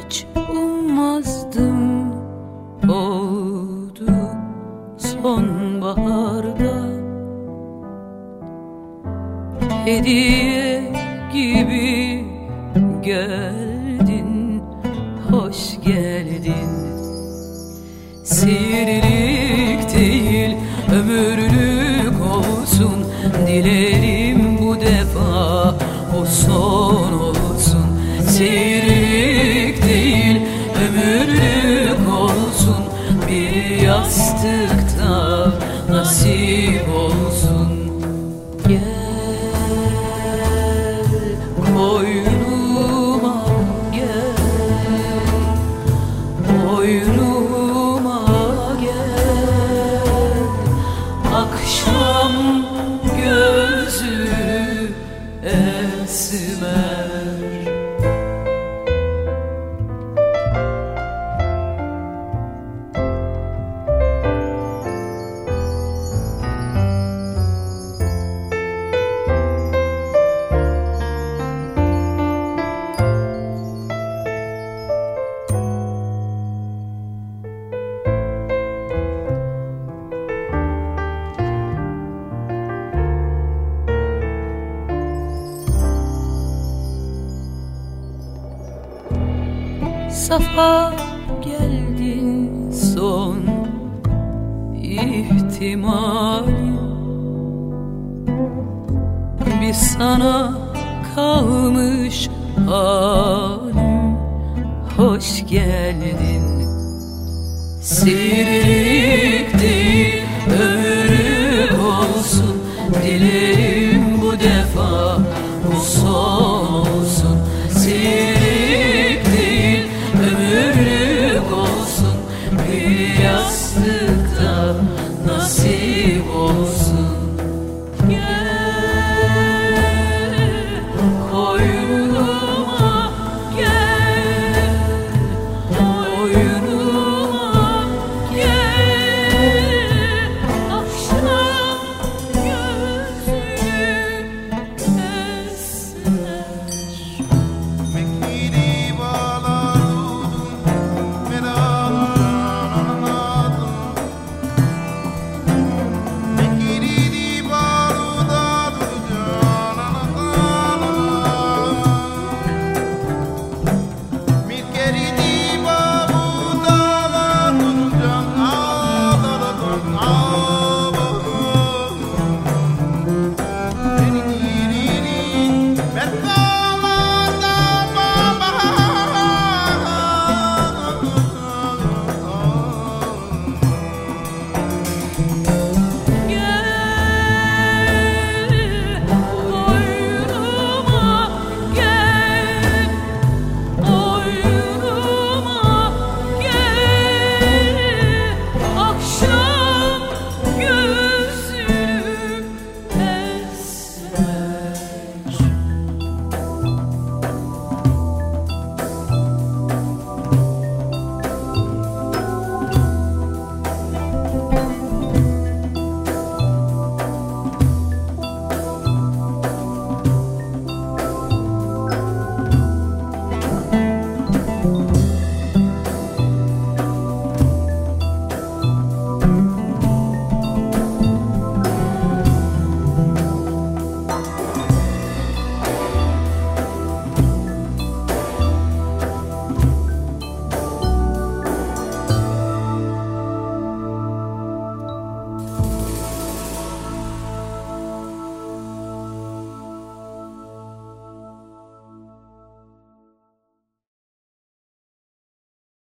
hiç ummazdım. Oldu sonbaharda. Hediye gibi geldin hoş geldin. Sihirlik değil ömürlük olsun. Dilerim bu defa o son olsun. Sihirlik ömürlük olsun Bir yastıkta nasip olsun. Gel koynuma gel Boynuma gel. Akşam gözü esmer Safa geldin son ihtimalim Bir sana kalmış halim. Hoş geldin. Sihirlik değil ömürlük olsun. Dilerim bu defa bu son olsun. Sihirlik olsun